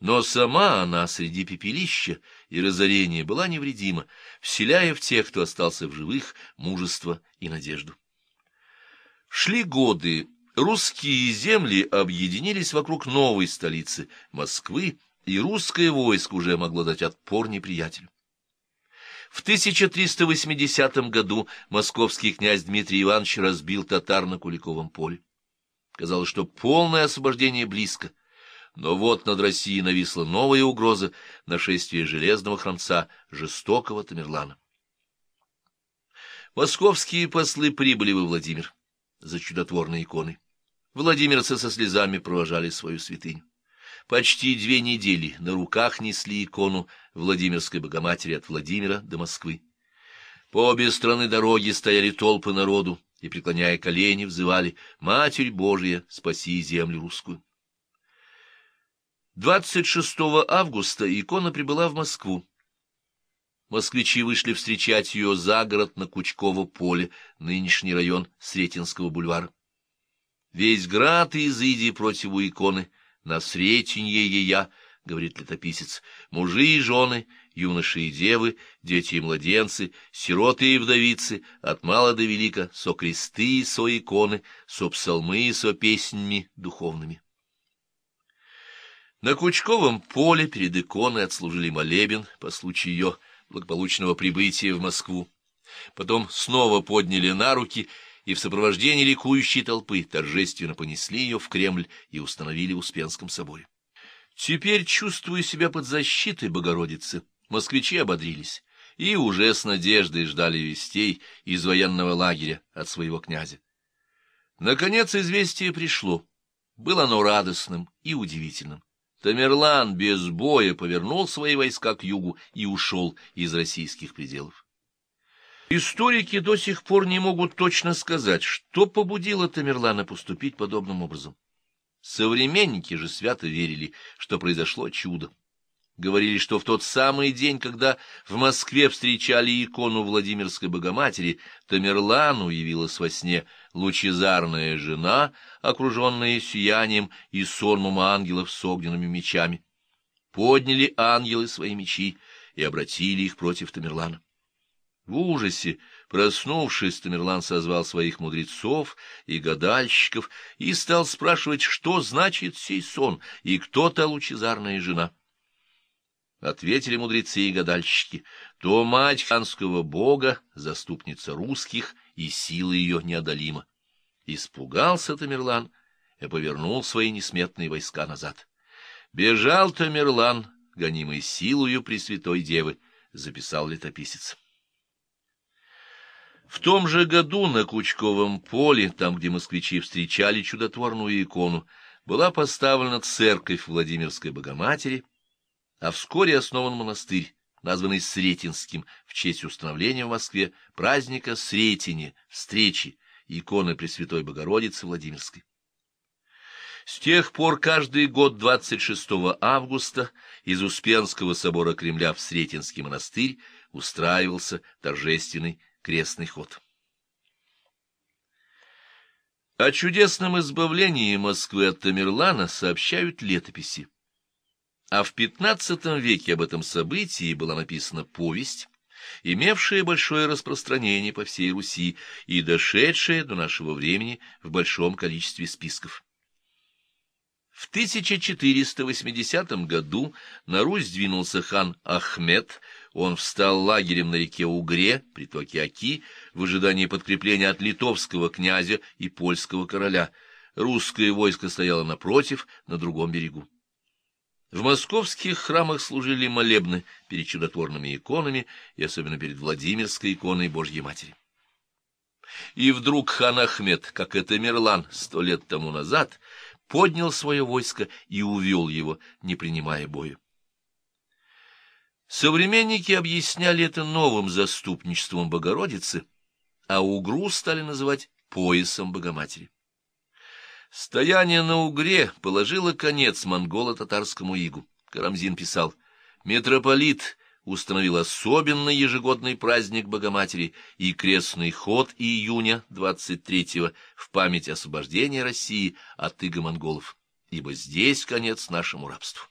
Но сама она среди пепелища и разорения была невредима, вселяя в тех, кто остался в живых, мужество и надежду. Шли годы, русские земли объединились вокруг новой столицы, Москвы, и русское войско уже могло дать отпор неприятелю. В 1380 году московский князь Дмитрий Иванович разбил татар на Куликовом поле. Казалось, что полное освобождение близко. Но вот над Россией нависла новая угроза — нашествия железного храмца, жестокого Тамерлана. Московские послы прибыли во Владимир за чудотворной иконой. Владимирцы со слезами провожали свою святыню. Почти две недели на руках несли икону Владимирской Богоматери от Владимира до Москвы. По обе стороны дороги стояли толпы народу и, преклоняя колени, взывали «Матерь Божия, спаси землю русскую». 26 августа икона прибыла в Москву. Москвичи вышли встречать ее за город на Кучково поле, нынешний район Сретенского бульвара. Весь град изыди против иконы — на сретенье ея, — говорит летописец, — мужи и жены, юноши и девы, дети и младенцы, сироты и вдовицы, от мала до велика, со кресты и со иконы, со псалмы и со песнями духовными. На Кучковом поле перед иконой отслужили молебен по случаю ее благополучного прибытия в Москву. Потом снова подняли на руки и в сопровождении ликующей толпы торжественно понесли ее в Кремль и установили в Успенском соборе. Теперь, чувствуя себя под защитой Богородицы, москвичи ободрились и уже с надеждой ждали вестей из военного лагеря от своего князя. Наконец известие пришло. Было оно радостным и удивительным. Тамерлан без боя повернул свои войска к югу и ушел из российских пределов. Историки до сих пор не могут точно сказать, что побудило Тамерлана поступить подобным образом. Современники же свято верили, что произошло чудо. Говорили, что в тот самый день, когда в Москве встречали икону Владимирской Богоматери, Тамерлану явилась во сне лучезарная жена, окруженная сиянием и сонмом ангелов с огненными мечами. Подняли ангелы свои мечи и обратили их против Тамерлана. В ужасе, проснувшись, Тамерлан созвал своих мудрецов и гадальщиков и стал спрашивать, что значит сей сон и кто та лучезарная жена. Ответили мудрецы и гадальщики, то мать ханского бога, заступница русских, и сила ее неодолима. Испугался Тамерлан и повернул свои несметные войска назад. Бежал Тамерлан, гонимый силою Пресвятой Девы, записал летописец. В том же году на Кучковом поле, там, где москвичи встречали чудотворную икону, была поставлена церковь Владимирской Богоматери, а вскоре основан монастырь, названный Сретенским, в честь установления в Москве праздника Сретения, встречи, иконы Пресвятой Богородицы Владимирской. С тех пор каждый год 26 августа из Успенского собора Кремля в Сретенский монастырь устраивался торжественный крестный ход. О чудесном избавлении Москвы от Тамерлана сообщают летописи. А в XV веке об этом событии была написана повесть, имевшая большое распространение по всей Руси и дошедшая до нашего времени в большом количестве списков. В 1480 году на Русь двинулся хан Ахмед, он встал лагерем на реке Угре, притоке Оки, в ожидании подкрепления от литовского князя и польского короля. Русское войско стояло напротив, на другом берегу. В московских храмах служили молебны перед чудотворными иконами и особенно перед Владимирской иконой Божьей Матери. И вдруг хан Ахмед, как это Мерлан сто лет тому назад, поднял свое войско и увел его, не принимая боя. Современники объясняли это новым заступничеством Богородицы, а Угру стали называть поясом Богоматери. Стояние на Угре положило конец монголо-татарскому игу. Карамзин писал, «Митрополит установил особенный ежегодный праздник Богоматери и крестный ход июня 23-го в память освобождения России от иго монголов, ибо здесь конец нашему рабству».